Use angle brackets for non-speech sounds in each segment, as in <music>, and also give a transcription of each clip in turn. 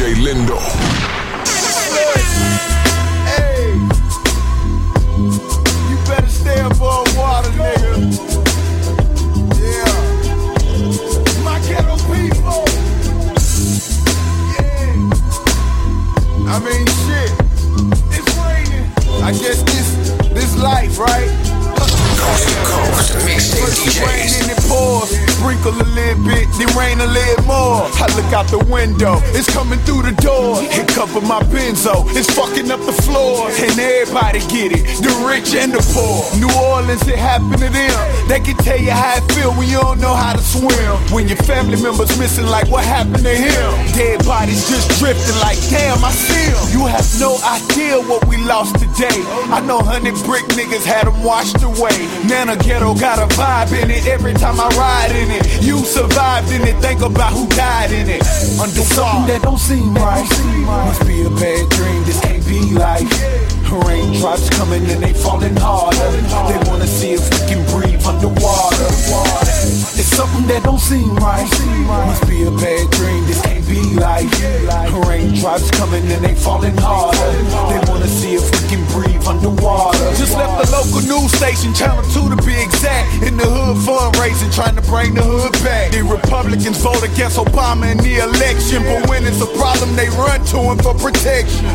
J. Lindo. Hey, you better water. Yeah, my ghetto people. Yeah, I mean shit. It's raining. I guess this this life, right? Little rain a little more. I look out the window, it's coming through the door. It cover my benzo, it's fucking up the floor. And everybody get it, the rich and the poor. New Orleans, it happened to them. They can tell you how it feel when you don't know how to swim. When your family members missing, like what happened to him? Dead bodies just drifting, like damn, I 'em. You have no idea what we lost today. I know hundred brick niggas had them washed away. Nana Ghetto got a vibe in it every time I ride in it. You it, think about who died in it. Under something that don't seem right. Must be a bad dream, this can't be life. Raindrops coming and they falling harder. They wanna see if we can breathe underwater. It's something that don't seem right. Must be a bad dream, this can't be life. Raindrops coming and they falling harder. Local news station, channel 2 to be exact. In the hood fundraising, trying to bring the hood back. The Republicans vote against Obama in the election, but when it's a problem, they run to him for protection.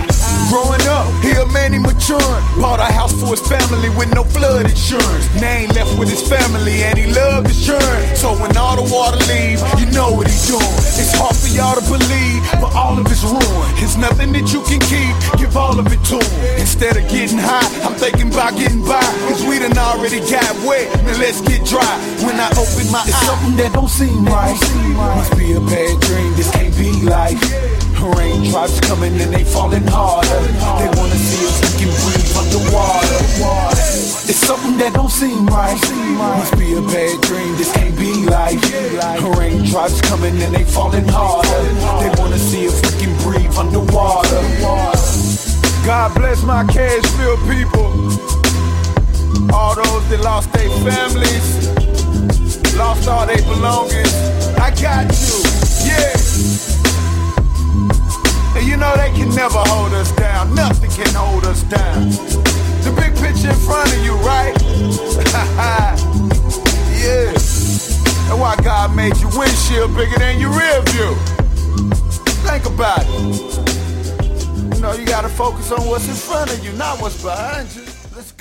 Growing up, he a man, he maturing. Bought a house for his family with no flood insurance. Name left with his family, and he loved insurance. So when all the water leaves, you know what he's doing. It's hard for y'all to believe, but all of it's ruined. It's nothing that you can keep, give all of it to him. Instead of getting already got wet, now let's get dry. When I open my eyes, something that don't seem right. Must be a bad dream, this can't be life. Raindrops coming and they falling harder. They wanna see if we can breathe underwater. It's something that don't seem right. Must be a bad dream, this can't be life. Raindrops coming and they falling harder. They wanna see if we can breathe underwater. God bless my Cashville people. All those that lost their families, lost all their belongings. I got you, yeah. And you know they can never hold us down. Nothing can hold us down. The big picture in front of you, right? <laughs> yeah. That's why God made your windshield bigger than your rear view. Think about it. You know, you gotta focus on what's in front of you, not what's behind you.